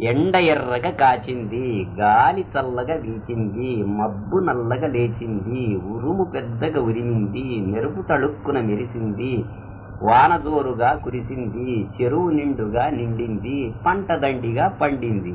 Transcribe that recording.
ఎండ ఎర్రగా కాచింది గాలి చల్లగా వీచింది మబ్బు నల్లగా లేచింది ఉరుము పెద్దగా ఉరిమింది మెరుపు తళుక్కున మెరిసింది వాన జోరుగా కురిసింది చెరువు నిండుగా నిండింది పంట దండిగా పండింది.